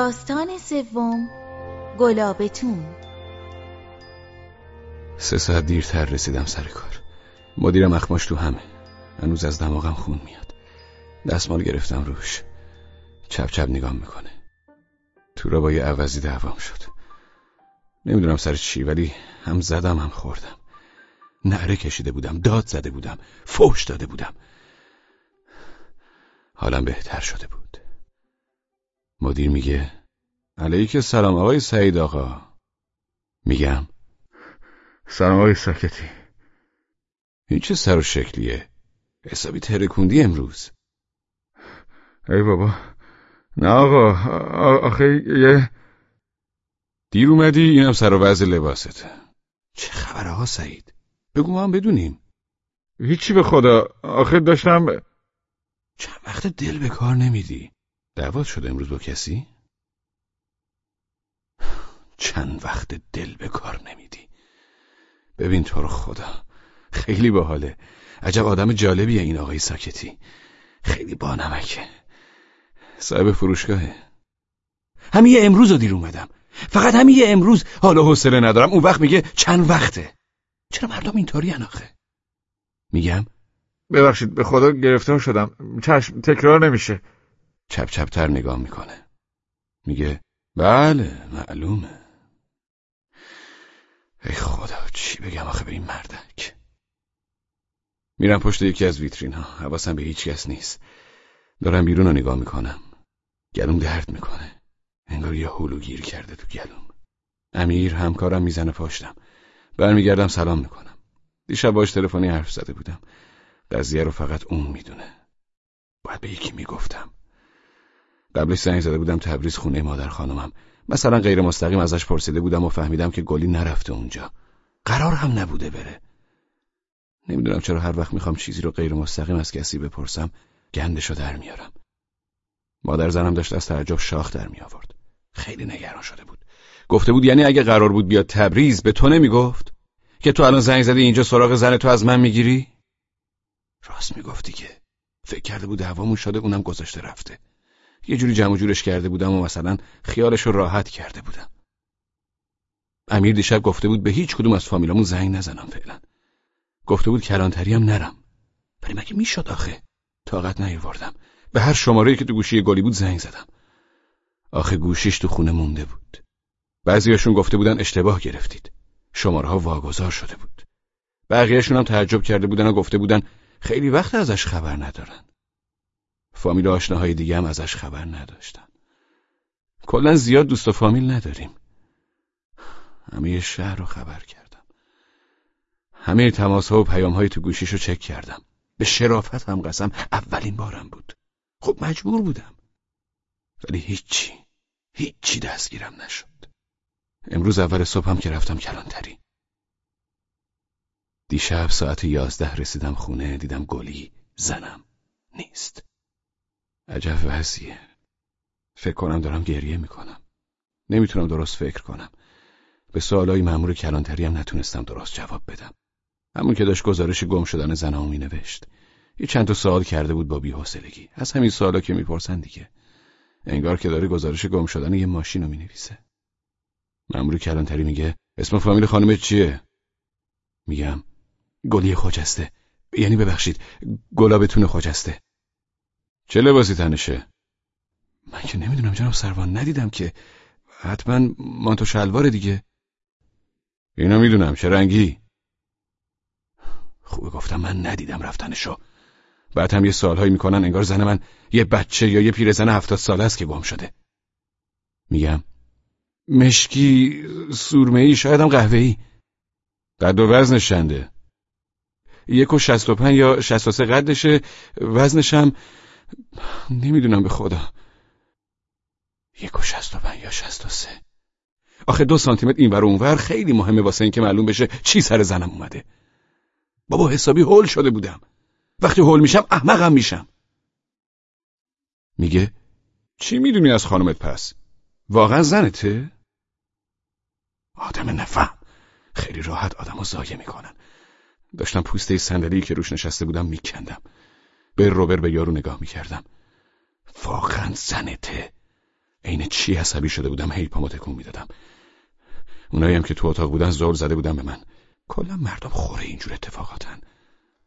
داستان سوم گلابتون. سه ساعت دیرتر رسیدم سر کار. مدیرم اخماش تو همه. هنوز از دماغم خون میاد. دستمال گرفتم روش. چپ چپ نگام می‌کنه. تو با یه عوضی دعوام شد. نمی‌دونم سر چی ولی هم زدم هم خوردم. نعره کشیده بودم داد زده بودم فوش داده بودم. حالم بهتر شده بود. مدیر میگه علیک سلام آقای سعید آقا. میگم سلام آقای ساکتی. این چه سر و شکلیه؟ حسابی ترکوندی امروز. ای بابا. نه آقا آخه یه دیر اومدی اینم سر و وضع لباسته چه خبره ها سعید؟ بگو ما هم بدونیم. هیچی به خدا. آخه داشتم چند وقت دل به کار نمیدی؟ دعوت شده امروز با کسی؟ چند وقت دل به کار نمیدی. ببین تو رو خدا خیلی باحاله. عجب آدم جالبیه این آقای ساکتی. خیلی بانمکه صاحب فروشگاهه. همین امروز رو دیر اومدم. فقط همین امروز. حالا حوصله ندارم. اون وقت میگه چند وقته. چرا مردم اینطوری آخه؟ میگم؟ ببخشید به خدا گرفتار شدم. چشم تکرار نمیشه. چپ چپتر نگاه می‌کنه. میگه بله معلومه. ای خدا چی بگم آخه به این مردک؟ میرم پشت یکی از ویترین ها حواسم به هیچ کس نیست. دارم بیرون رو نگاه می‌کنم. گلوم درد می‌کنه. انگار یه هولو گیر کرده تو گلوم. امیر همکارم می‌زنه پاشتم برمیگردم سلام می‌کنم. دیشب باش تلفنی حرف زده بودم. قضیه رو فقط اون می‌دونه. باید به یکی می‌گفتم. قبلش زنگ زده بودم تبریز خونه مادر خانمم. مثلا غیر مستقیم ازش پرسیده بودم و فهمیدم که گلی نرفته اونجا. قرار هم نبوده بره. نمی‌دونم چرا هر وقت می‌خوام چیزی رو غیر مستقیم از کسی بپرسم گندشو در میارم. مادر زنم داشت از تعجب شاخ در می آورد خیلی نگران شده بود. گفته بود یعنی اگه قرار بود بیاد تبریز به تو نمی‌گفت؟ که تو الان زنگ زدی اینجا سراغ زن تو از من می‌گیری؟ راست می‌گفتی که. فکر کرده بود دعوامون شده اونم گذاشته رفته. یه جوری جمع جورش کرده بودم و مثلا خیالش رو راحت کرده بودم. امیر دیشب گفته بود به هیچ کدوم از فامیلامون زنگ نزنم فعلا. گفته بود کلانتری هم نرم. ولی مگه می‌شد آخه؟ طاقت نیاوردم. به هر شماره که تو گوشی گلی بود زنگ زدم. آخه گوشیش تو خونه مونده بود. بعضیاشون گفته بودن اشتباه گرفتید. شماره ها واگذار شده بود. بقیهشون هم تعجب کرده بودن و گفته بودن خیلی وقت ازش خبر ندارن. فامیل و آشناهای دیگه هم ازش خبر نداشتن. کلا زیاد دوست و فامیل نداریم. همه شهر رو خبر کردم. همه تماس ها و پیام های تو گوشیش رو چک کردم. به شرافت هم قسم اولین بارم بود. خب مجبور بودم. ولی هیچی هیچی دستگیرم نشد. امروز اول صبحم که رفتم کلانتری. دیشب ساعت یازده رسیدم خونه دیدم گلی زنم نیست. عجب وضعیه. فکر کنم دارم گریه می‌کنم. نمی‌تونم درست فکر کنم. به سوالای مأمور کلانتری هم نتونستم درست جواب بدم. همون که داشت گزارش گم شدن زنمو می نوشت یه چند تا سوال کرده بود با بی‌حوصلگی. از همین سوالا که می‌پرسن دیگه. انگار که داره گزارش گم شدن یه ماشین رو می نویسه مأمور کلانتری میگه اسم فامیل خانم چیه؟ میگم گلی خجسته. یعنی ببخشید گلابتون خجسته. چه لباسی تنشه؟ من که نمی‌دونم جناب سروان ندیدم که. حتما مانتو شلوار دیگه. اینا می‌دونم چه رنگی؟ خوبه گفتم من ندیدم رفتنشو. بعد هم یه سالهایی می‌کنن انگار زن من یه بچه یا یه پیرزن هفتاد ساله است که گم شده. میگم مشکی سورمهی شاید هم قهوهی قد و وزنش چنده؟ یک و شست و پن یا شست و سه قدشه. وزنشم نمی‌دونم به خدا. یک و شست و پن یا شست و سه. آخه دو سانتیمتر این ور اونور خیلی مهمه واسه اینکه معلوم بشه چی سر زنم اومده. بابا حسابی هول شده بودم. وقتی هول میشم احمقم میشم. میگه چی می‌دونی از خانمت پس؟ واقعا زنته؟ آدم نفهم. خیلی راحت آدمو زایه می‌کنن. داشتم پوسته صندلی که روش نشسته بودم میکندم. به روبر به یارو نگاه می‌کردم. واقعا زنته. عین چی عصبی شده بودم هی پامو تکون می‌دادم. اونایی هم که تو اتاق بودن زور زده بودن به من. کلا مردم خوره اینجور اتفاقاتن.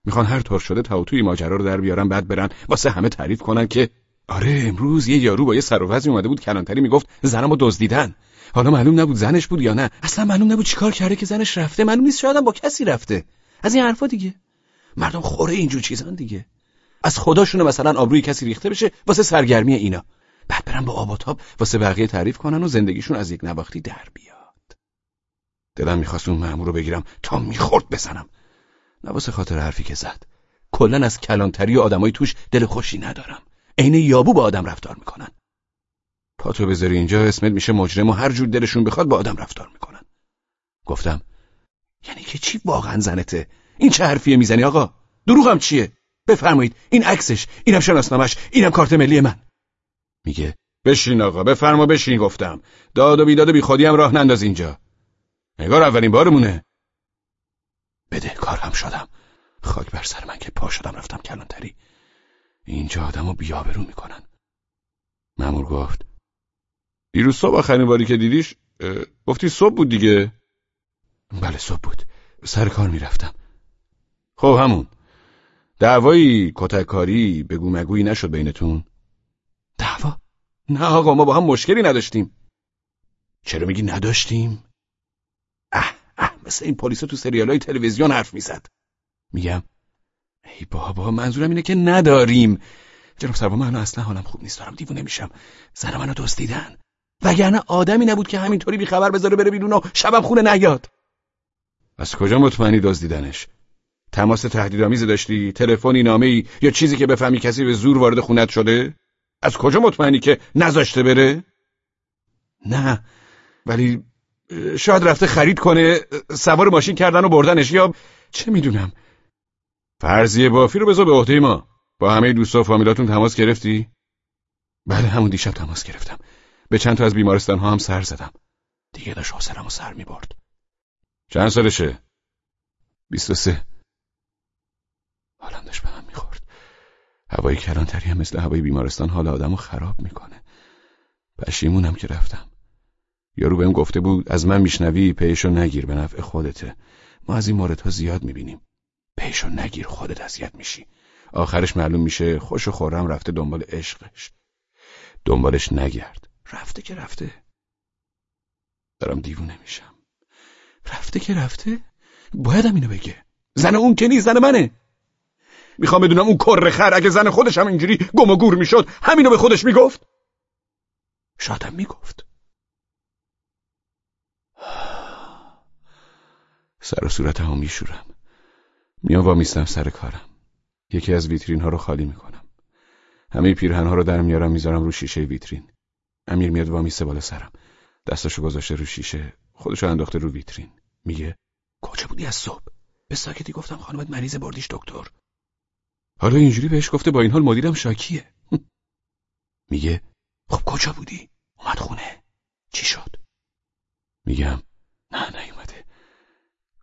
می‌خوان هر طور شده تا توی ماجرا رو در بیارن بعد برن واسه همه تعریف کنن که آره امروز یه یارو با یه سر و اومده بود کلانتری می‌گفت زنمو دزدیدن. حالا معلوم نبود زنش بود یا نه. اصلا معلوم نبود چیکار کرده که زنش رفته. معلوم نیست شاید با کسی رفته. از این حرفا دیگه. مردم خوره اینجور چیزان دیگه. از خداشونه مثلا آبروی کسی ریخته بشه واسه سرگرمی اینا. بعد برن با آب و تاب واسه بقیه تعریف کنن و زندگیشون از یک نواختی در بیاد. دلم می‌خواست اون مأمور رو بگیرم تا می‌خورد بزنم. نه واسه خاطر حرفی که زد. کلا از کلانتری و آدمای توش دل خوشی ندارم. عین یابو با آدم رفتار می‌کنن. پاتو بذاری اینجا اسمت میشه مجرم و هر جور دلشون بخواد با آدم رفتار می‌کنن. گفتم یعنی که چی واقعا زنته؟ این چه حرفیه می‌زنی آقا؟ دروغم چیه؟ بفرمایید این عکسش اینم شناسنامش اینم کارت ملی من. میگه بشین آقا بفرما بشین گفتم. داد و بیداد و بیخودی هم راه ننداز اینجا. نگار اولین بارمونه. بده کار هم شدم. خاک بر سر من که پا شدم رفتم کلانتری. اینجا آدمو بیابرو می‌کنن. مامور گفت دیروز صبح آخرین باری که دیدیش گفتی صبح بود دیگه. بله صبح بود. سر کار می‌رفتم. خب همون. دعوایی کتککاری بگو مگویی نشد بینتون. دعوا؟ نه آقا ما با هم مشکلی نداشتیم. چرا میگی نداشتیم؟ اه اه مثل این پلیس تو سریال های تلویزیون حرف می‌زد. میگم ای بابا منظورم اینه که نداریم. جناب سربا من اصلا حالم خوب نیست دارم دیوونه میشم. زن منو دزدیدن. وگرنه آدمی نبود که همینطوری بی خبر بذاره بره بیرون و شبم خونه نیاد. از کجا مطمئنی دزدیدنش؟ تماس تهدیدآمیزی داشتی؟ تلفنی نامه‌ای؟ یا چیزی که بفهمی کسی به زور وارد خونت شده؟ از کجا مطمئنی که نذاشته بره؟ نه ولی شاید رفته خرید کنه سوار ماشین کردن و بردنش. یا چه می‌دونم؟ فرضیه بافی رو بذار به عهده ما. با همه دوستا و فامیلاتون تماس گرفتی؟ بله همون دیشب تماس گرفتم. به چند تا از بیمارستان ها هم سر زدم. دیگه داشت حوصله‌مو سر می‌برد. چند سالشه؟ بیست و سه. حالم داشت به هم می‌خورد. هوای کلانتری هم مثل هوای بیمارستان حال آدمو خراب می‌کنه. پشیمونم که رفتم. یارو بهم گفته بود از من میشنوی پیشو نگیر به نفع خودته. ما از این موردها زیاد می‌بینیم. پیشو نگیر خودت اذیت میشی. آخرش معلوم میشه خوش و خورم رفته دنبال عشقش. دنبالش نگرد. رفته که رفته. دارم دیوونه میشم. رفته که رفته؟ بایدم اینو بگه. زن اون که نیست زن منه. می‌خوام بدونم اون کر خر اگه زن خودش هم اینجوری گم و گور می‌شد همینو به خودش می‌گفت؟ شادم می‌گفت. سر و صورت هم میشورم. میام وامیستم سر کارم. یکی از ویترین ها رو خالی می‌کنم. همه پیرهن ها رو در میارم می‌ذارم رو شیشه ویترین. امیر میاد وامیسته بالا سرم. دستاشو گذاشته رو شیشه خودشو انداخته رو ویترین. میگه کجا بودی از صبح؟ به ساکتی گفتم خانمت مریض بردیش دکتر. حالا اینجوری بهش گفته با این حال مدیرم شاکیه. میگه خب کجا بودی؟ اومد خونه. چی شد؟ میگم نه نیومده.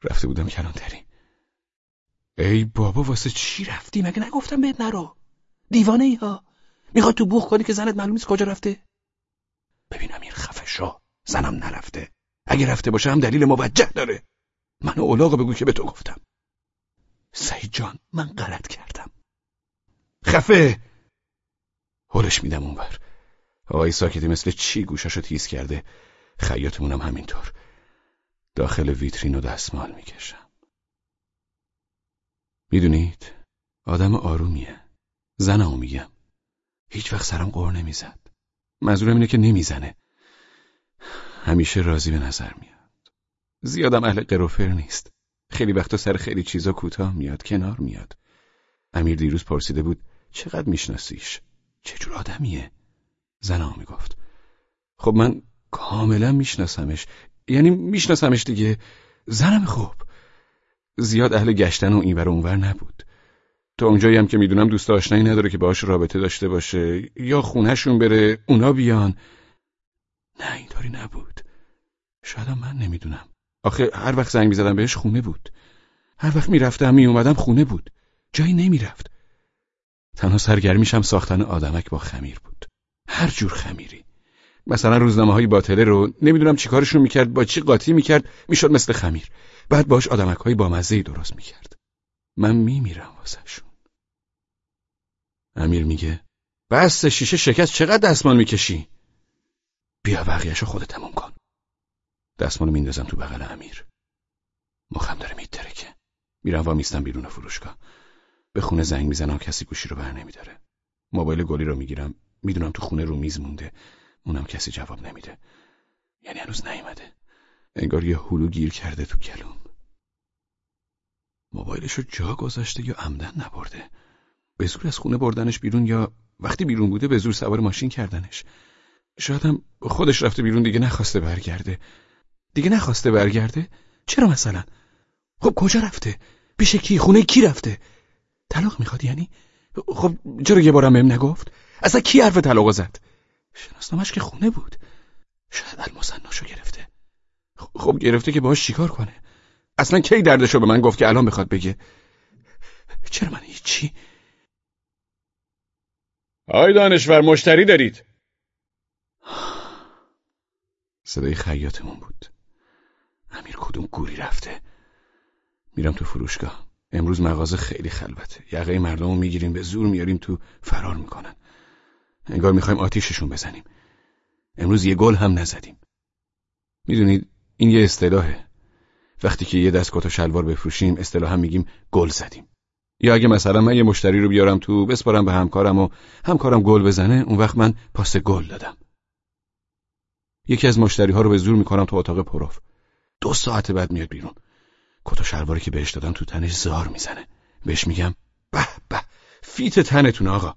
رفته بودم کلانتری ای بابا واسه چی رفتی؟ مگه نگفتم بهت نرو؟ دیوانه ای ها. می‌خواد تو بوخ کنی که زنت معلوم نیست کجا رفته؟ ببین امیر خفه شو زنم نرفته. اگه رفته باشه هم دلیل موجه داره. منو اولاغ بگو که به تو گفتم. سعید جان من غلط کردم. خفه. هلش میدم اونور. آقای ساکتی مثل چی گوشاشو تیز کرده؟ خیاطمونم همینطور. داخل ویترین و دستمال می‌کشم. می‌دونید؟ آدم آرومیه. زنمو میگم. هیچ وقت سرم قور نمی‌زد. منظورم اینه که نمی‌زنه. همیشه راضی به نظر میاد. زیادم اهل قروفر نیست. خیلی وقتا سر خیلی چیزا کوتاه میاد کنار میاد. امیر دیروز پرسیده بود چقدر میشناسیش؟ چه جور آدمیه؟ زنم می‌گفت خب من کاملا میشناسمش یعنی میشناسمش دیگه. زنم خوب. زیاد اهل گشتن و اینور و اونور نبود. تا اونجایی هم که می‌دونم دوست آشنایی نداره که باهاش رابطه داشته باشه. یا خونهشون بره اونا بیان. نه اینطوری نبود. شاید من نمی‌دونم. آخه هر وقت زنگ می‌زدم بهش خونه بود. هر وقت می‌رفتم میومدم خونه بود. جایی نمی‌رفت. تنها سرگرمیشم ساختن آدمک با خمیر بود. هر جور خمیری. مثلا روزنامه های باطله رو نمی‌دونم چیکارشون می‌کرد با چی قاطی می‌کرد می‌شد مثل خمیر. بعد باش آدمک های با درست می‌کرد. من میمیرم واسهشون. امیر میگه بس شیشه شکست چقدر دستمال می‌کشی؟ بیا بقیهشو خودت تموم کن. دستمالو میندازم تو بغل امیر. مخم داره میترکه. میرم وا میستم بیرون فروشگاه به خونه زنگ می‌زنم کسی گوشی رو بر نمیداره. موبایل گلی رو می‌گیرم می‌دونم تو خونه رو میز مونده اونم کسی جواب نمیده. یعنی هنوز نیومده. انگار یه هلو گیر کرده تو کلوم. موبایلش رو جا گذاشته یا عمدن نبرده؟ به زور از خونه بردنش بیرون یا وقتی بیرون بوده به زور سوار ماشین کردنش؟ شاید هم خودش رفته بیرون دیگه نخواسته برگرده. دیگه نخواسته برگرده؟ چرا مثلا؟ خب کجا رفته؟ پیش کی؟ خونه کی رفته؟ طلاق می‌خواد یعنی؟ خب چرا یه بارم بهم نگفت؟ اصلا کی حرف طلاق زد؟ شناسنامش که خونه بود. شاید المصناشو گرفته. خب گرفته که باهاش چیکار کنه؟ اصلا کی دردشو به من گفت که الان بخواد بگه؟ چرا من هیچی آی دانشور مشتری دارید؟ صدای خیاطمون بود. امیر کدوم گوری رفته؟ میرم تو فروشگاه. امروز مغازه خیلی خلوته. یقه مردم رو می‌گیریم به زور میاریم تو فرار می‌کنن. انگار می‌خوایم آتیششون بزنیم. امروز یه گل هم نزدیم. می‌دونید این یه اصطلاحه. وقتی که یه دست کت و شلوار بفروشیم اصطلاحا میگیم گل زدیم. یا اگه مثلا من یه مشتری رو بیارم تو بسپارم به همکارم و همکارم گل بزنه اون وقت من پاس گل دادم. یکی از مشتری ها رو به زور می‌کنم تو اتاق پروف دو ساعت بعد میاد بیرون. کت و شلواری که بهش دادم تو تنش زار می‌زنه. بهش میگم به به فیت تنتون آقا.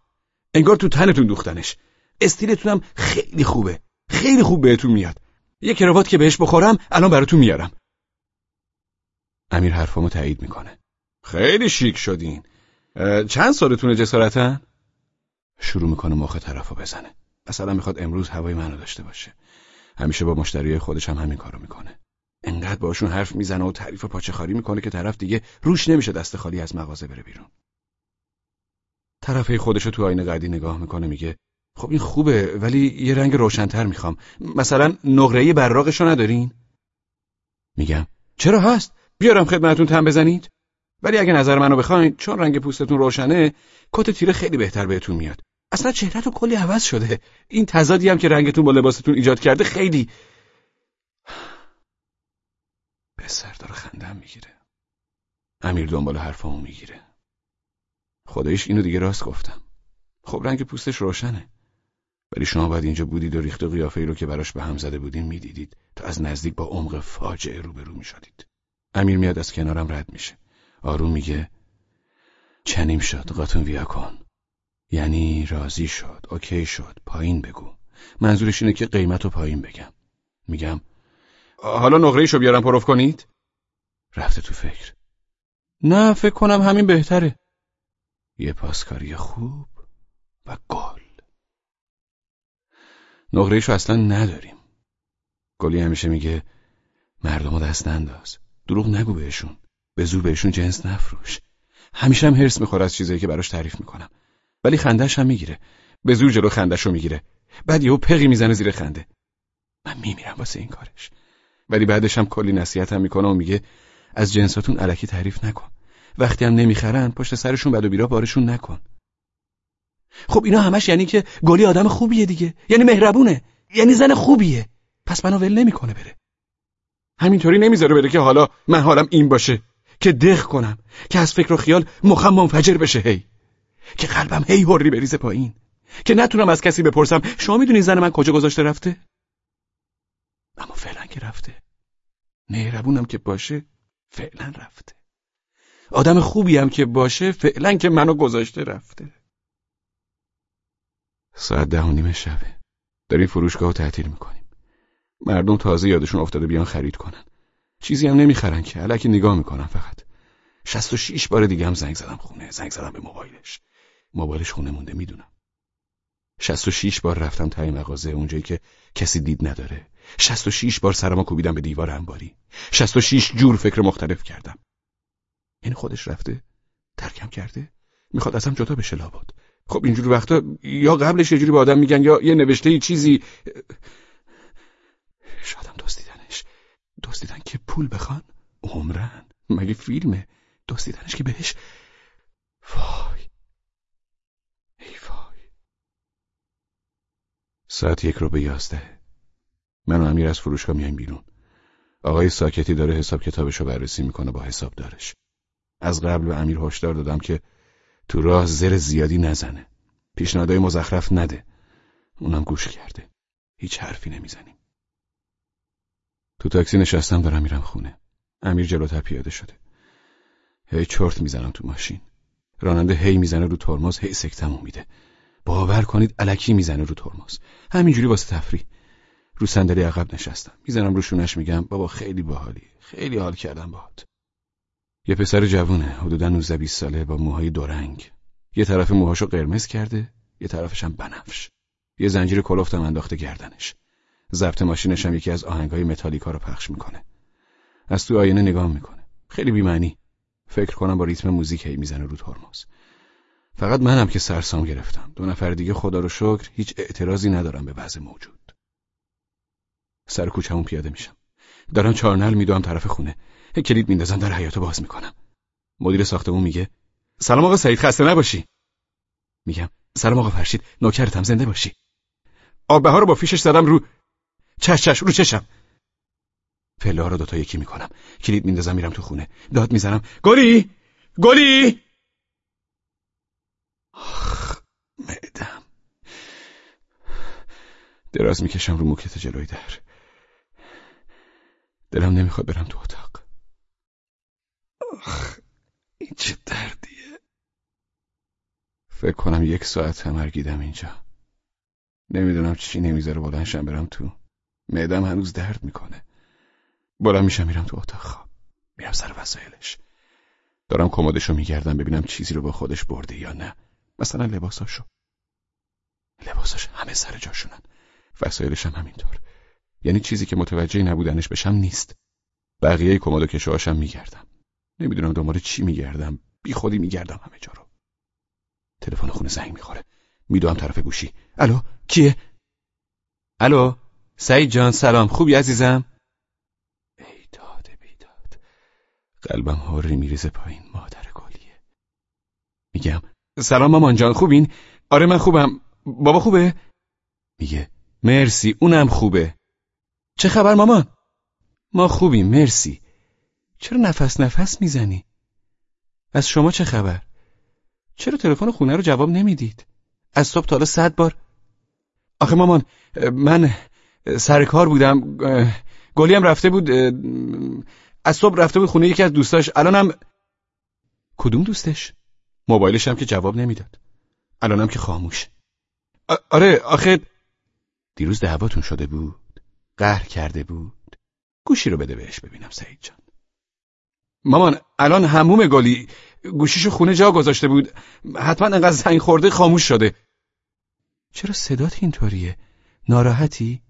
انگار تو تنتون دوختنش. استیلتونم خیلی خوبه. خیلی خوب بهتون میاد. یه کراوات که بهش بخورم الان براتون میارم. امیر حرفامو تایید می‌کنه. خیلی شیک شدین. چند سالتونه جسارتا؟ شروع می‌کنه مخ طرفو بزنه. مثلا می‌خواد امروز هوای منو داشته باشه. همیشه با مشتری خودش هم همین کارو می‌کنه. انقدر باشون حرف می‌زنه و تعریف پاچه خاری می‌کنه که طرف دیگه روش نمیشه دست خالی از مغازه بره بیرون. طرفه خودشو تو آینه قدی نگاه می‌کنه میگه خب این خوبه ولی یه رنگ روشنتر می‌خوام. مثلا نقره‌ای براقشو ندارین؟ میگم چرا هست؟ بیارم خدمتتون تن بزنید. ولی اگه نظر منو بخواین چون رنگ پوستتون روشنه کت تیره خیلی بهتر بهتون میاد. اصلا چهرهتون کلی عوض شده. این تضادی هم که رنگتون با لباستون ایجاد کرده خیلی به سر داره خندم می‌گیره. امیر دنبال حرفامو می‌گیره. خدایش اینو دیگه راست گفتم. خب رنگ پوستش روشنه. ولی شما باید اینجا بودید و ریخت قیافه ای رو که براش به هم زده بودین می‌دیدید تا از نزدیک با عمق فاجعه روبرو می‌شدید. امیر میاد از کنارم رد میشه. آروم میگه چنیم شد قاتون ویا کن یعنی راضی شد اوکی شد پایین بگو. منظورش اینه که قیمت رو پایین بگم. میگم حالا نقره بیارم پروف کنید؟ رفته تو فکر. نه فکر کنم همین بهتره. یه پاسکاری خوب و گل. نقره اصلا نداریم. گلی همیشه میگه مردم دست ننداز. دروغ نگو بهشون. به زور بهشون جنس نفروش. همیشه هم هرس می‌خوره از چیزایی که براش تعریف می‌کنم. ولی خندش هم می‌گیره. به زور جلو خندش رو می‌گیره. بعد یهو پقی می‌زنه زیر خنده. من میمیرم واسه این کارش. ولی بعدش هم کلی نصیحت هم می‌کنه و میگه از جنساتون علکی تعریف نکن. وقتی هم نمی‌خرن پشت سرشون بد و بیرا بارشون نکن. خب اینا همش یعنی که گلی آدم خوبیه دیگه. یعنی مهربونه. یعنی زن خوبیه. پس منو ول نمی‌کنه بره. همینطوری نمی‌ذاره بره که حالا من حالم این باشه. که دق کنم. که از فکر و خیال مخم منفجر بشه هی. که قلبم هی هوری بریزه پایین. که نتونم از کسی بپرسم شما می‌دونی زن من کجا گذاشته رفته؟ اما فعلا که رفته. مهربونم که باشه فعلا رفته. آدم خوبی هم که باشه فعلا که منو گذاشته رفته. ساعت ده و نیم شبه. داریم فروشگاه رو تعطیل می‌کنیم. مردم تازه یادشون افتاده بیان خرید کنن. چیزی هم نمی‌خرن که. علکی نگاه می‌کنن فقط. شست و شیش بار دیگه هم زنگ زدم خونه. زنگ زدم به موبایلش. موبایلش خونه مونده می‌دونم. شست و شیش بار رفتم تای مغازه اونجایی که کسی دید نداره. شست و شیش بار سرما کوبیدم به دیوار انباری. شست و شیش جور فکر مختلف کردم. یعنی خودش رفته ترکم کرده می‌خواد ازم جدا بشه لابد خب اینجور وقتا یا قبلش یه جوری به آدم میگن یا یه نوشته ای چیزی شادم دزدیدنش دزدیدن که پول بخوان؟ عمرن. مگه فیلمه؟ دزدیدنش که بهش؟ وای. ای وای. ساعت یک رو به یازده. من و امیر از فروشگاه میایم بیرون. آقای ساکتی داره حساب کتابش رو بررسی می‌کنه با حساب دارش. از قبل به امیر هشدار دادم که تو راه زر زیادی نزنه. پیشنهادهای مزخرف نده. اونم گوش کرده. هیچ حرفی نمی‌زنیم. تو تاکسی نشستم دارم میرم خونه. امیر جلوتر پیاده شده. هی چرت می‌زنم تو ماشین. راننده هی می‌زنه رو ترمز هی سکتمو میده. باور کنید علکی می‌زنه رو ترمز. همینجوری واسه تفریح. رو صندلی عقب نشستم. می‌زنم روشونش میگم بابا خیلی باحالی. خیلی حال کردم باهات. یه پسر جوونه حدودا 19 20 ساله با موهای دورنگ یه طرف موهاشو قرمز کرده یه طرفش هم بنفش. یه زنجیر کلفتم انداخته گردنش. ضبط ماشینش هم یکی از آهنگای متالیکا رو پخش می‌کنه. از تو آینه نگاه می‌کنه. خیلی بیمعنی. فکر کنم با ریتم موزیک هی می‌زنه رو ترمز. فقط منم که سرسام گرفتم. دو نفر دیگه خدا رو شکر هیچ اعتراضی ندارم به وضع موجود. سر کوچمون پیاده میشم. دارم چارنل میدوام طرف خونه. کلید میندازم در حیاتو باز می‌کنم. مدیر ساختمون میگه سلام آقا سعید خسته نباشی. میگم سلام آقا فرشید نوکرتم زنده باشی. آب رو با فیشش زدم رو چش چش رو چشم. پله رو دوتا یکی می‌کنم. کلید میندازم میرم تو خونه. داد می‌زنم. گلی! گلی! آخ معدم. دراز می‌کشم رو موکت جلوی در. دلم نمی‌خواد برم تو اتاق. آخ این چه دردیه. فکر کنم یک ساعت همرگیدم اینجا. نمی‌دونم چی نمی‌ذاره بلنشم برم تو. معدم هنوز درد می‌کنه. بلند میشم میرم تو اتاق. خواب میرم سر وسایلش. دارم کمدشو میگردم ببینم چیزی رو با خودش برده یا نه. مثلا لباساشو. لباساش همه سر جاشونن. وسایلش هم همینطور. یعنی چیزی که متوجه نبودنش بشم نیست. بقیه کمد و کشوهاشم میگردم. نمی‌دونم دنبال چی میگردم. بی خودی میگردم همه جا رو. تلفن خونه زنگ می‌خوره. میدوام طرف گوشی. الو کیه؟ الو سعید جان سلام. خوبی عزیزم؟ ای داد بیداد. قلبم هاری میریزه پایین مادر گلیه. میگم سلام مامان جان خوبین؟ آره من خوبم. بابا خوبه؟ میگه مرسی اونم خوبه. چه خبر مامان؟ ما خوبیم مرسی. چرا نفس نفس می‌زنی؟ از شما چه خبر؟ چرا تلفن خونه رو جواب نمی‌دید؟ از صبح تا حالا صد بار. آخه مامان من سر کار بودم گلی هم رفته بود از صبح رفته بود خونه یکی از دوستاش الانم کدوم دوستش؟ موبایلش هم که جواب نمی‌داد. الانم که خاموش. آره آخه دیروز دعواتون شده بود. قهر کرده بود. گوشی رو بده بهش ببینم سعید جان. مامان الان هموم گلی گوشیشو خونه جا گذاشته بود. حتما انقدر زنگ خورده خاموش شده. چرا صدات اینطوریه؟ ناراحتی؟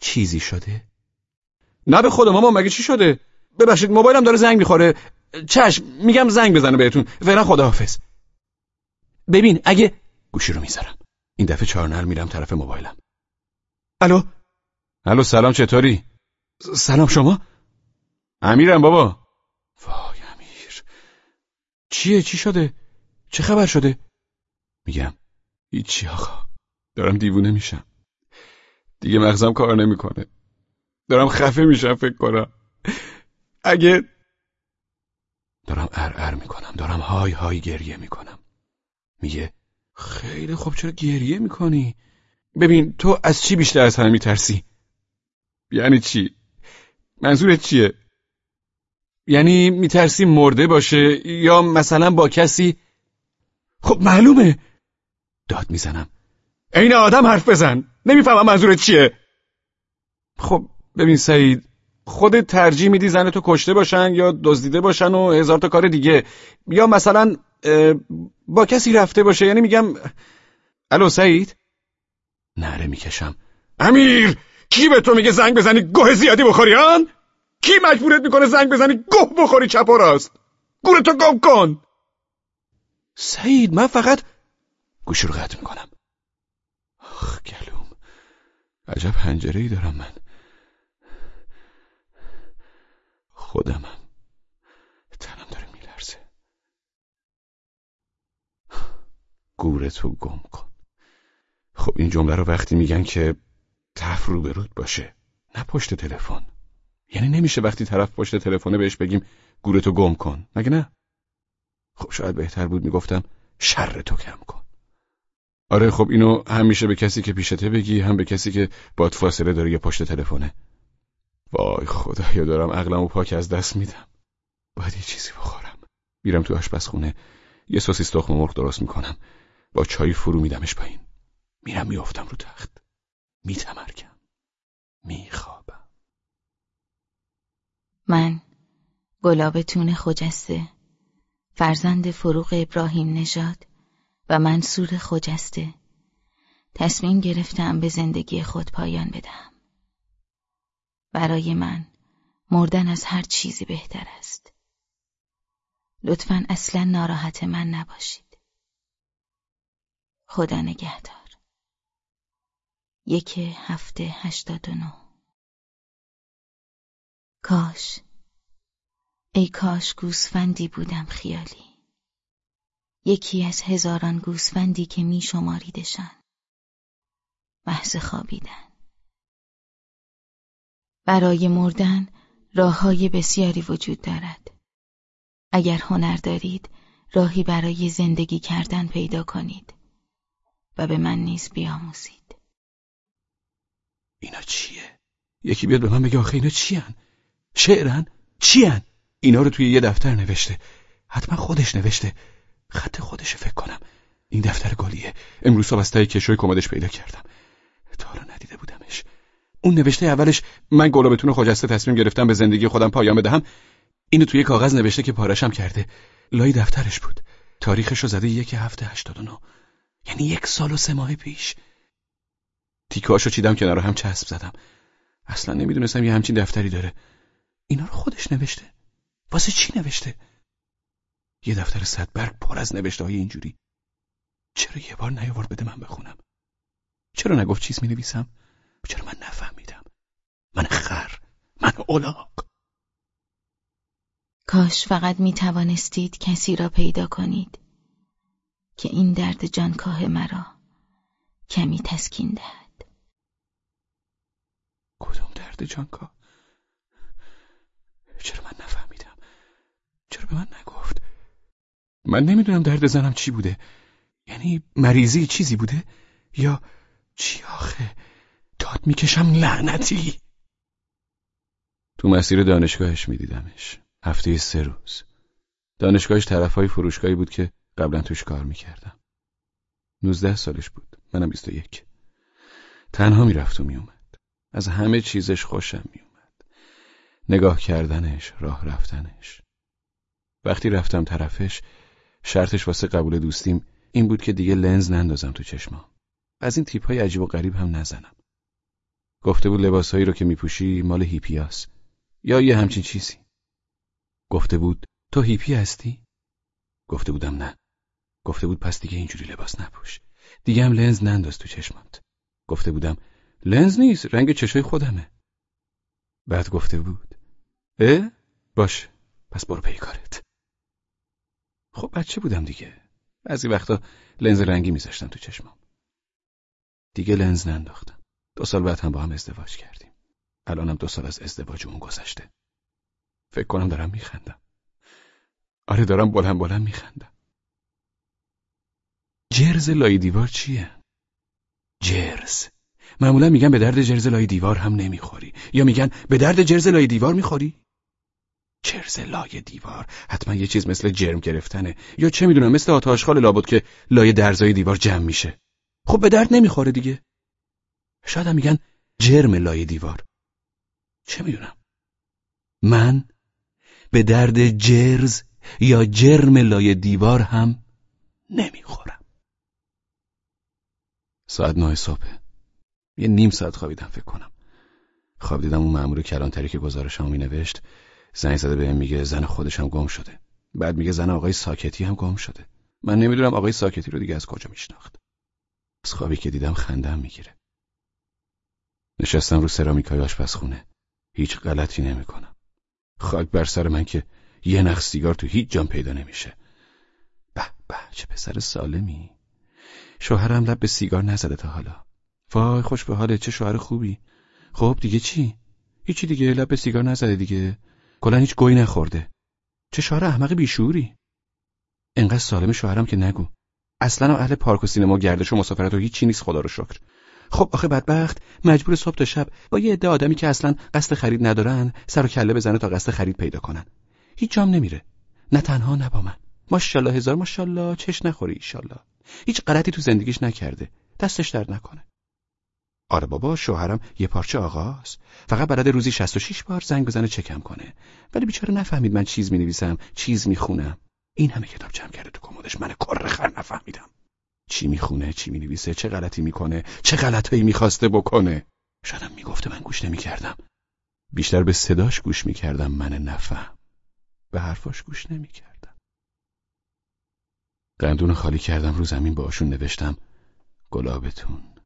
چیزی شده؟ نه به خدا مامان مگه چی شده؟ ببخشید موبایلم داره زنگ می‌خوره. چشم میگم زنگ بزنه بهتون. فعلا خداحافظ. ببین اگه گوشی رو می‌ذارم. این دفعه چارنل میرم طرف موبایلم. الو؟ الو سلام چطوری؟ سلام شما؟ امیرم بابا. وای امیر. چیه؟ چی شده؟ چه خبر شده؟ میگم. هیچی آقا. دارم دیوونه میشم. دیگه مغزم کار نمی‌کنه. دارم خفه میشم فکر کنم. اگه دارم ار ار می‌کنم. دارم های های گریه می‌کنم. میگه خیلی خوب چرا گریه می‌کنی؟ ببین تو از چی بیشتر از همه میترسی؟ یعنی چی؟ منظورت چیه؟ یعنی میترسی مرده باشه یا مثلا با کسی؟ خب معلومه. داد می‌زنم. عین آدم حرف بزن. نمی‌فهمم منظورت چیه. خب ببین سعید خودت ترجیح میدی زن تو کشته باشن یا دزدیده باشن و هزار تا کار دیگه. یا مثلا با کسی رفته باشه. یعنی میگم الو سعید؟ نره می‌کشم. امیر! کی به تو میگه زنگ بزنی گوه زیادی بخوری آن؟ کی مجبورت می‌کنه زنگ بزنی گوه بخوری چپ و راست گورتو گم کن! سعید من فقط گوش رو قطع می‌کنم. آخ گلوم. عجب هنجره دارم من. خودمم. تنم داره میلرزه. گورتو گم کن. خب این جمله رو وقتی میگن که طرف روبرود باشه. نه پشت تلفن. یعنی نمیشه وقتی طرف پشت تلفنه بهش بگیم گورتو گم کن. مگه نه؟ خب شاید بهتر بود می‌گفتم شر تو کم کن. آره خب اینو همیشه به کسی که پیشته بگی هم به کسی که باد فاصله داره یه پشت تلفنه. وای خدایا دارم عقلمو پاک از دست میدم. باید یه چیزی بخورم. میرم تو آشپزخونه. یه سوسیس تخم مرغ درست می‌کنم. با چای فرو میدمش پایین. میرم میافتم رو تخت. میتمرکم. میخوابم. من گلاب تون خجسته. فرزند فروغ ابراهیم نژاد و منصور خجسته. تصمیم گرفتم به زندگی خود پایان بدهم. برای من مردن از هر چیزی بهتر است. لطفا اصلا ناراحت من نباشید. خدا نگهدار. یک هفته هشتاد و نو کاش. ای کاش گوسفندی بودم خیالی. یکی از هزاران گوسفندی که می شماریدشان. محض خوابیدن. برای مردن راه های بسیاری وجود دارد. اگر هنر دارید راهی برای زندگی کردن پیدا کنید و به من نیز بیاموزید. اینا چیه؟ یکی بیاد به من بگه آخه اینا چیان؟ شعرن؟ چیان؟ اینا رو توی یه دفتر نوشته. حتما خودش نوشته. خط خودش فکر کنم. این دفتر گلیه امروز صبح از تای کشوی کمدش پیدا کردم. تا حالا ندیده بودمش. اون نوشته اولش من گلابتون خجسته تصمیم گرفتم به زندگی خودم پایان بدهم. اینو توی کاغذ نوشته که پارشم کرده. لای دفترش بود. تاریخش رو زده یک هفته هشتاد و نو یعنی یک سال و سه ماه پیش. تیکاشو چیدم کنار هم چسب زدم. اصلا نمی‌دونستم یه همچین دفتری داره. اینا رو خودش نوشته. واسه چی نوشته؟ یه دفتر صد برگ پر از نوشته های اینجوری. چرا یه بار نیاورد بده من بخونم؟ چرا نگفت چیز می نویسم چرا من نفهمیدم؟ من خر. من اولاق. کاش فقط می توانستید کسی را پیدا کنید که این درد جانکاه مرا کمی تسکین دهد. کدوم درد جانکاه چرا من نفهمیدم؟ چرا به من نگفت؟ من نمی‌دونم درد زنم چی بوده. یعنی مریضی چیزی بوده؟ یا چی آخه؟ داد می‌کشم لعنتی. تو مسیر دانشگاهش میدیدمش. هفته سه روز. دانشگاهش طرفای فروشگاهی بود که قبلا توش کار می‌کردم. نوزده سالش بود. منم بیست و یک. تنها می‌رفت و میومد از همه چیزش خوشم میومد نگاه کردنش راه رفتنش. وقتی رفتم طرفش شرطش واسه قبول دوستیم این بود که دیگه لنز نندازم تو چشمام. از این تیپ های عجیب و غریب هم نزنم. گفته بود لباسهایی رو که میپوشی مال هیپیاس یا یه همچین چیزی. گفته بود تو هیپی هستی؟ گفته بودم نه. گفته بود پس دیگه اینجوری لباس نپوش. دیگه هم لنز ننداز تو چشمات. گفته بودم لنز نیست رنگ چشای خودمه. بعد گفته بود اه؟ باش پس برو پی کارت. خب بچه بودم دیگه. بعضی وقتا لنز رنگی میذاشتم تو چشمام. دیگه لنز ننداختم. دو سال بعد هم با هم ازدواج کردیم. الانم دو سال از ازدواجمون گذشته. فکر کنم دارم میخندم. آره دارم بلند بلند میخندم. جرز لای دیوار چیه؟ جرز. معمولا میگن به درد جرز لای دیوار هم نمی‌خوری. یا میگن به درد جرز لای دیوار می‌خوری؟ جرز لای دیوار. حتما یه چیز مثل جرم گرفتنه. یا چه می‌دونم مثل آتاشخال لابد که لای درزای دیوار جمع میشه. خب به درد نمی‌خوره دیگه. شاید هم میگن جرم لای دیوار. چه می‌دونم. من به درد جرز یا جرم لای دیوار هم نمی‌خورم. ساعت نه صبح. یه نیم ساعت خوابیدم فکر کنم. خواب دیدم اون مأمور کلانتری که گزارشمو مینوشت زنگ زده بهم میگه زن خودش هم گم شده. بعد میگه زن آقای ساکتی هم گم شده. من نمی‌دونم آقای ساکتی رو دیگه از کجا میشناخت. از خوابی که دیدم خندم می‌گیره. نشستم رو سرامیکای آشپزخونه. هیچ غلطی نمی‌کنم. خاک بر سر من که یه نخ سیگار تو هیچ جام پیدا نمیشه. به به چه پسر سالمی. شوهرم لب به سیگار نزده تا حالا. وای خوش به حاله چه شوهر خوبی. خب دیگه چی؟ هیچی دیگه لب به سیگار نزده دیگه. کلا هیچ گوی نخورده. چه شوهر احمق بیشوری؟ انقدر سالم شوهرم که نگو. اصلا اهل پارک و سینما گردش و مسافرت و هیچی نیست خدا رو شکر. خب آخه بدبخت مجبور صبح تا شب با یه عده آدمی که اصلا قصد خرید ندارن سر و کله بزنه تا قصد خرید پیدا کنن. هیچ جام نمیره. نه تنها نه با من. ماشاءالله هزار ماشاءالله چش نخوری ایشالله هیچ غلطی تو زندگیش نکرده. دستش درد نکنه. آره بابا شوهرم یه پارچه آقاست فقط بلد روزی 66 بار زنگ بزنه چکم کنه. ولی بیچاره نفهمید من چیز می نویسم چیز می خونم این همه کتاب جمع کرده تو کمدش. من کر خر نفهمیدم. چی می‌خونه چی می‌نویسه چه غلطی می‌کنه چه غلطایی می‌خواسته بکنه. شادم می‌گفته من گوش نمی‌کردم. بیشتر به صداش گوش می‌کردم من نفهم. به حرفاش گوش نمی‌کردم. قندون خالی کردم رو زمین با آشون نوشتم. گلابتون.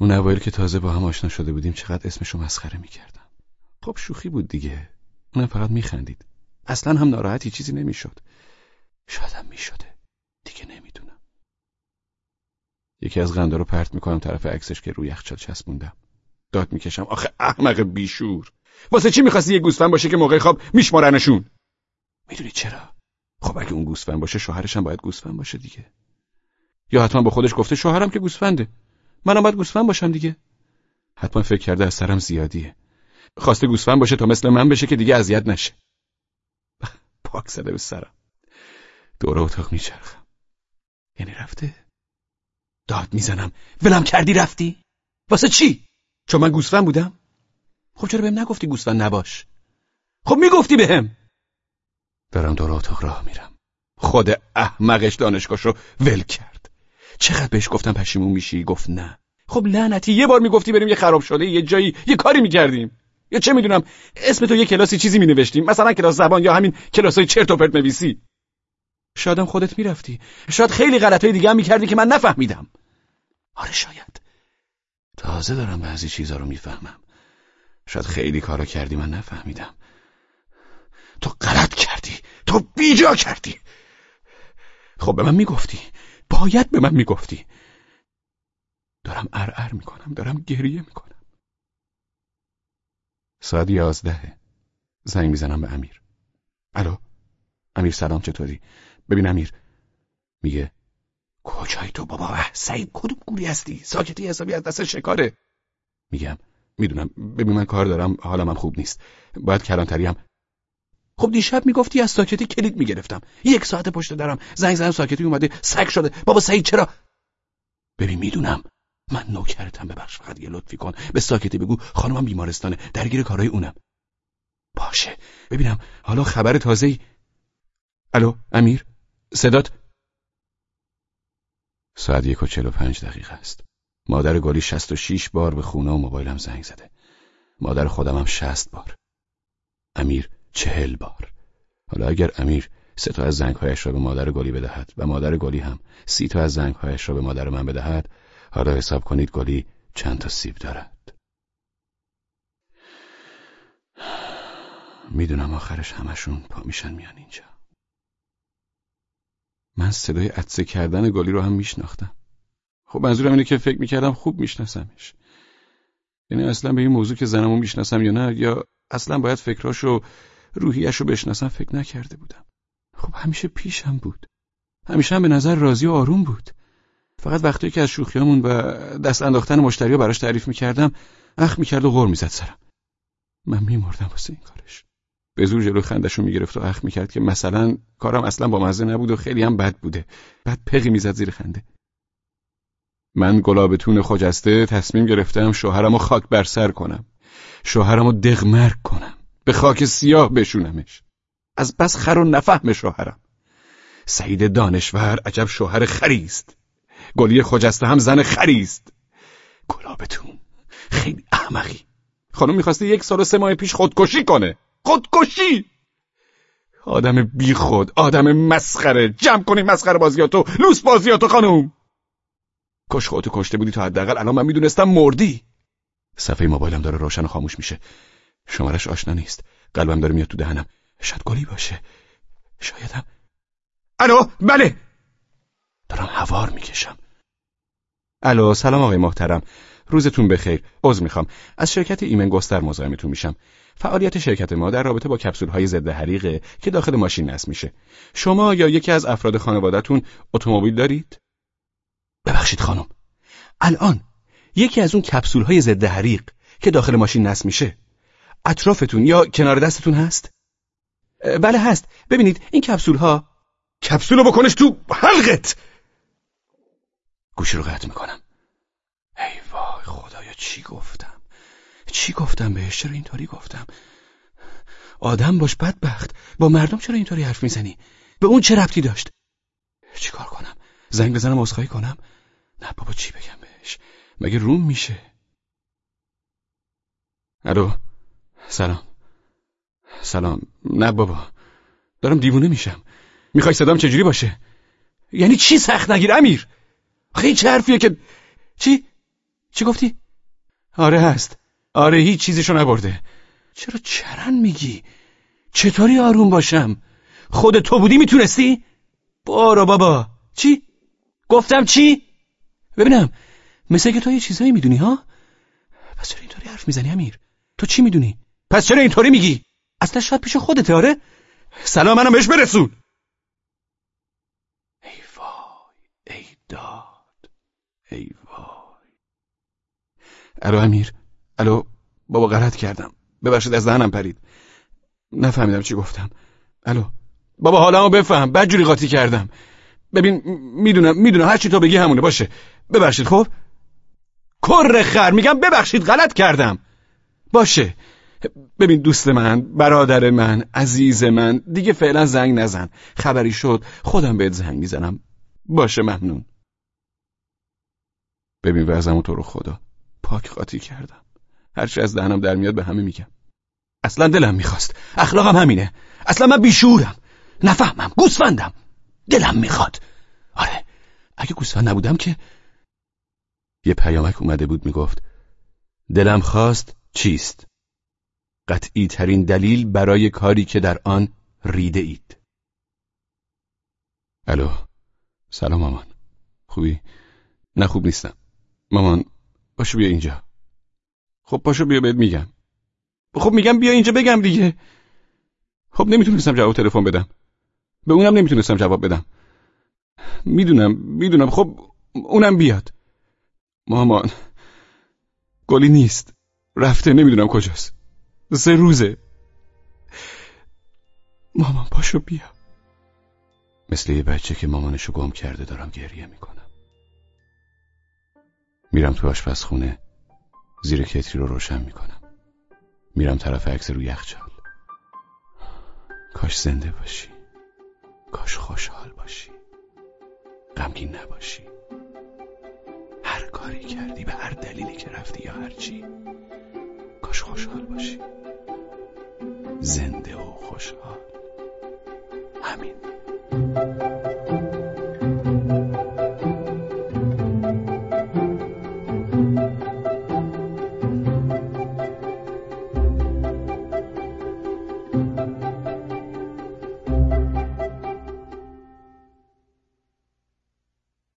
اون اوایل که تازه با هم آشنا شده بودیم چقدر اسمشو مسخره می‌کردم. خب شوخی بود دیگه. اونم فقط میخندید. اصلا هم ناراحتی چیزی نمی‌شد. شادم می‌شده. دیگه نمی‌دونم. یکی از غندا رو پرت می‌کنم طرف عکسش که روی یخچال چسبوندم. داد می‌کشم. آخه احمق بیشور. واسه چی می‌خواستی یه گوسفند باشه که موقع خواب میشمارنشون؟ می‌دونی چرا؟ خب اگه اون گوسفند باشه شوهرش هم باید گوسفند باشه دیگه. یا حتما با خودش گفته شوهرم که گوسفنده. منم باید گوسفند باشم دیگه. حتما فکر کرده از سرم زیادیه. خواسته گوسفند باشه تا مثل من بشه که دیگه اذیت نشه. پاک زده به سرم. دور اتاق میچرخم. یعنی رفته؟ داد می‌زنم. ولم کردی رفتی؟ واسه چی؟ چون من گوسفند بودم؟ خب چرا بهم نگفتی گوسفند نباش؟ خب می‌گفتی بهم. دارم دور اتاق راه میرم. خود احمقش دانشگاهشو ول کرد. چقدر بهش گفتم پشیمون میشی؟ گفت نه. خب لعنتی یه بار می‌گفتی بریم یه خراب شده یه جایی یه کاری می‌کردیم. یا چه می‌دونم اسم تو یه کلاسی چیزی مینوشتیم مثلا کلاس زبان یا همین کلاسای چرت و پرت نویسی. شادم خودت می‌رفتی. شاید خیلی غلطای دیگه هم می‌کردی که من نفهمیدم. آره شاید. تازه دارم بعضی چیزا رو می‌فهمم. شاید خیلی کارا کردی من نفهمیدم. تو غلط کردی. تو بیجا کردی. خب به من می‌گفتی. باید به من می‌گفتی. دارم ارعر می‌کنم دارم گریه می‌کنم. ساعت یازدهه زنگ می‌زنم به امیر. الو؟ امیر سلام چطوری؟ ببین امیر. میگه کجای تو بابا؟ سعید کدوم گوری هستی؟ ساکتی حسابی از دست شکاره. میگم می‌دونم ببین من کار دارم حالم هم خوب نیست. باید کلانتری هم خب دیشب می‌گفتی از ساکتی کلید می‌گرفتم. یک ساعت پشت درم. زنگ زنم ساکتی اومده سگ شده. بابا سعید چرا؟ ببین می‌دونم. من نوکرتم. ببخش فقط یه لطفی کن. به ساکتی بگو خانمم بیمارستانه. درگیر کارهای اونم. باشه. ببینم. حالا خبر تازه ای الو امیر؟ صدات؟ ساعت یک و چل و پنج دقیقه است. مادر گلی شست و شیش بار به خونه و موبایلم زنگ زده. مادر خودم هم شست بار. امیر چهل بار. حالا اگر امیر سه تا از زنگهایش را به مادر گلی بدهد و مادر گلی هم سی تا از زنگهایش را به مادر من بدهد حالا حساب کنید گلی چند تا سیب دارد. می‌دونم آخرش همشون پا میشن میان اینجا. من صدای عطسه کردن گلی رو هم میشناختم. خب منظورم اینه که فکر می‌کردم خوب میشناسمش. یعنی اصلا به این موضوع که زنمو می‌شناسم یا نه یا اصلا باید فکراش و روحیش رو بشناسم فکر نکرده بودم. خب همیشه پیشم بود. همیشه هم به نظر راضی و آروم بود. فقط وقتی که از شوخیامون و دست انداختن مشتری براش تعریف می‌کردم اخ می‌کرد و غور می‌زد سرم. من میمردم واسه این کارش. به زور جلو خندشو می‌گرفت و اخ می‌کرد که مثلا کارم اصلا با مزه نبود و خیلی هم بد بوده. بعد پقی می‌زد زیر خنده. من گلابتون خجسته تصمیم گرفتم شوهرمو خاک بر سر کنم. شوهرمو دغمرگ کنم. به خاک سیاه بشونمش. از بس خر و نفهم شوهرم. سعید دانشور عجب شوهر خریست. گلی خجسته هم زن خریست. گلابتون خیلی احمقی. خانم می‌خواسته یک سال و سه ماه پیش خودکشی کنه. خودکشی! آدم بی خود آدم مسخره. جمع کنی مسخره بازیاتو. لوس بازیاتو خانم! کش خودتو کشته بودی تا حداقل الان من می‌دونستم مردی. صفحه موبایلم داره روشن و خاموش میشه. شمارش آشنا نیست. قلبم داره میاد تو دهنم. شاید گلی باشه. شایدم الو بله! دارم هوار می‌کشم. الو سلام آقای محترم. روزتون بخیر. عذر می‌خوام. از شرکت ایمن گستر مزاحمتون میشم. فعالیت شرکت ما در رابطه با کپسول های ضد حریقه که داخل ماشین نصب میشه. شما یا یکی از افراد خانوادهتون اتومبیل دارید؟ ببخشید خانم. الان یکی از اون کپسول های ضد حریق که داخل ماشین نصب میشه اطرافتون یا کنار دستتون هست؟ بله هست. ببینید این کپسول ها کپسول رو بکنش تو حلقت! گوشی رو قطع می‌کنم. ای وای خدایا چی گفتم؟ چی گفتم بهش؟ چرا اینطوری گفتم؟ آدم باش بدبخت. با مردم چرا اینطوری حرف می‌زنی؟ به اون چه ربطی داشت؟ چیکار کنم؟ زنگ بزنم عذرخواهی کنم؟ نه بابا چی بگم بهش؟ مگه روم میشه؟ الو؟ سلام. سلام. نه بابا. دارم دیوونه میشم. می‌خوای صدام چجوری باشه؟ یعنی چی سخت نگیر امیر؟ خیلی چه حرفیه که چی؟ چی گفتی؟ آره هست. آره هیچ چیزیشو نبرده. چرا چرن میگی؟ چطوری آروم باشم؟ خود تو بودی می‌تونستی؟ بارا بابا. چی؟ گفتم چی؟ ببینم. مثل که تو یه چیزایی می‌دونی ها؟ پس چرا اینطوری حرف می‌زنی امیر؟ تو چی می‌دونی؟ پس چرا اینطوری میگی؟ اصلا شاید پیش خودت آره؟ سلام منم بهش برسون. ای وای ای داد ای وای. الو امیر الو بابا غلط کردم. ببخشید از دهنم پرید. نفهمیدم چی گفتم. الو بابا حالمو بفهم. بد جوری قاطی کردم. ببین می‌دونم می‌دونم. هر چی تو بگی همونه باشه. ببخشید خب؟ کر خر میگم ببخشید غلط کردم. باشه. ببین دوست من برادر من عزیز من دیگه فعلا زنگ نزن. خبری شد خودم بهت زنگ می‌زنم. باشه ممنون. ببین وزمو تو رو خدا. پاک قاطی کردم. هرچی از دهنم در میاد به همه میگم. اصلا دلم می‌خواست. اخلاقم همینه. اصلا من بیشورم. نفهمم. گوسفندم. دلم می‌خواد. آره. اگه گوسفند نبودم که؟ یه پیامک اومده بود می‌گفت. دلم خواست چیست؟ قطعی ترین دلیل برای کاری که در آن ریده اید الو سلام مامان. خوبی؟ نه خوب نیستم. مامان باشو بیا اینجا. خب پاشو بیا بهت میگم. خب میگم بیا اینجا بگم دیگه. خب نمی‌تونستم جواب تلفن بدم. به اونم نمی‌تونستم جواب بدم. می‌دونم می‌دونم. خب اونم بیاد. مامان گلی نیست. رفته نمی‌دونم کجاست. سه روزه. مامان پاشو بیا. مثل یه بچه که مامانشو گم کرده دارم گریه می‌کنم. میرم تو آشپزخونه زیر کتری رو روشن می‌کنم. میرم طرف عکس رو یخچال کاش زنده باشی. کاش خوشحال باشی. غمگین نباشی. هر کاری کردی به هر دلیلی که رفتی یا هر چی. خوشحال باشی. زنده و خوشحال. همین.